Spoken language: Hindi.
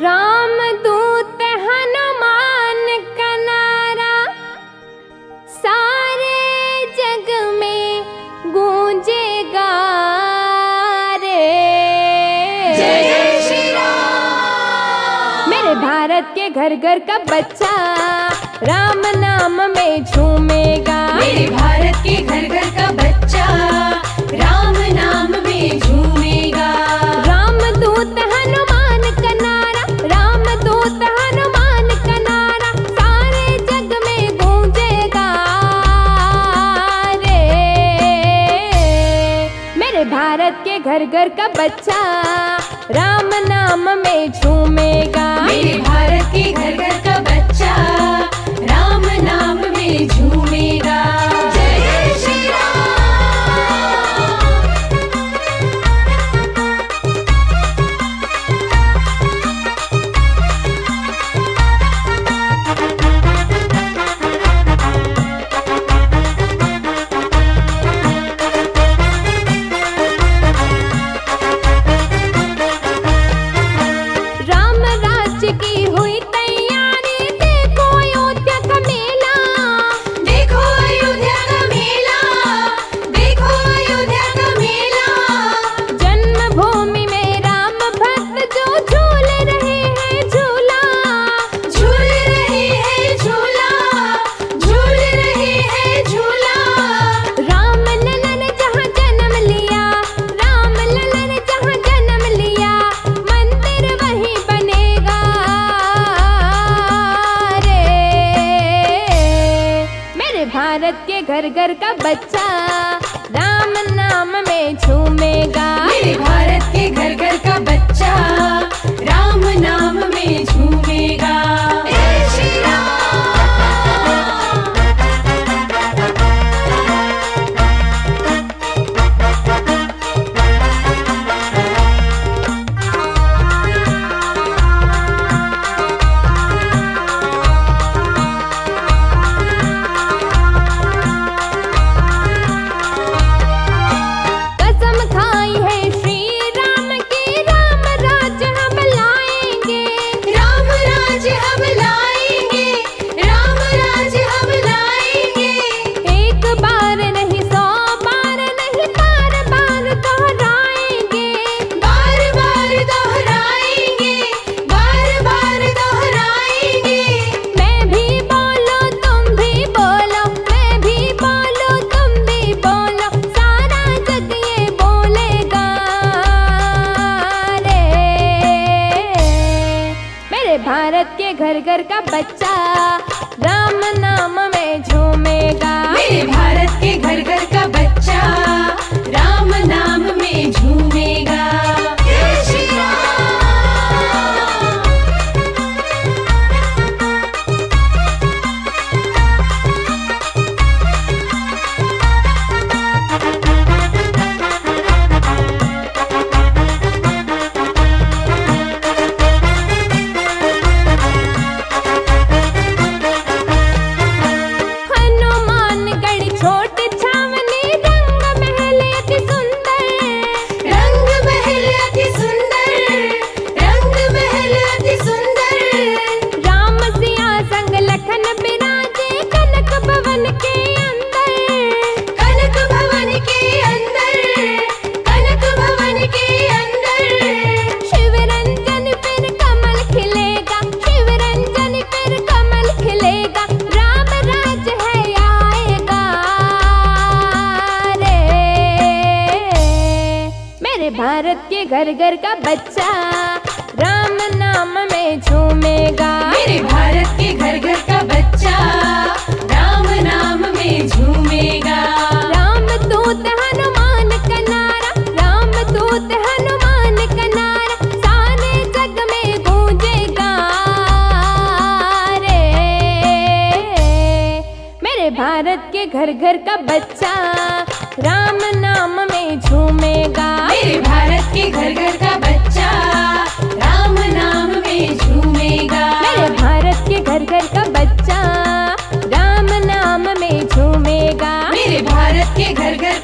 राम दूत हनुमान का नारा। सारे जग में गूंजेगा रे। जय श्री राम मेरे भारत के घर घर का बच्चा राम नाम में झूमेगा। मेरे भारत के घर घर का बच्चा घर घर का बच्चा राम नाम में झूमेगा। घर घर का बच्चा राम नाम में झूमेगा। मेरे भारत के घर घर का बच्चा राम नाम में झूमेगा। भारत के घर घर का बच्चा राम नाम में झूमेगा। मेरे भारत के घर घर का बच्चा राम भारत के घर घर का बच्चा राम नाम में झूमेगा। मेरे भारत के घर घर का बच्चा राम नाम में झूमेगा। राम दूत हनुमान का नारा राम दूत हनुमान का नारा सारे जग में गूंजेगा। रे मेरे भारत के घर घर का बच्चा मेरे भारत के घर घर का बच्चा राम नाम में झूमेगा। मेरे भारत के घर घर का बच्चा राम नाम में झूमेगा। मेरे भारत के घर घर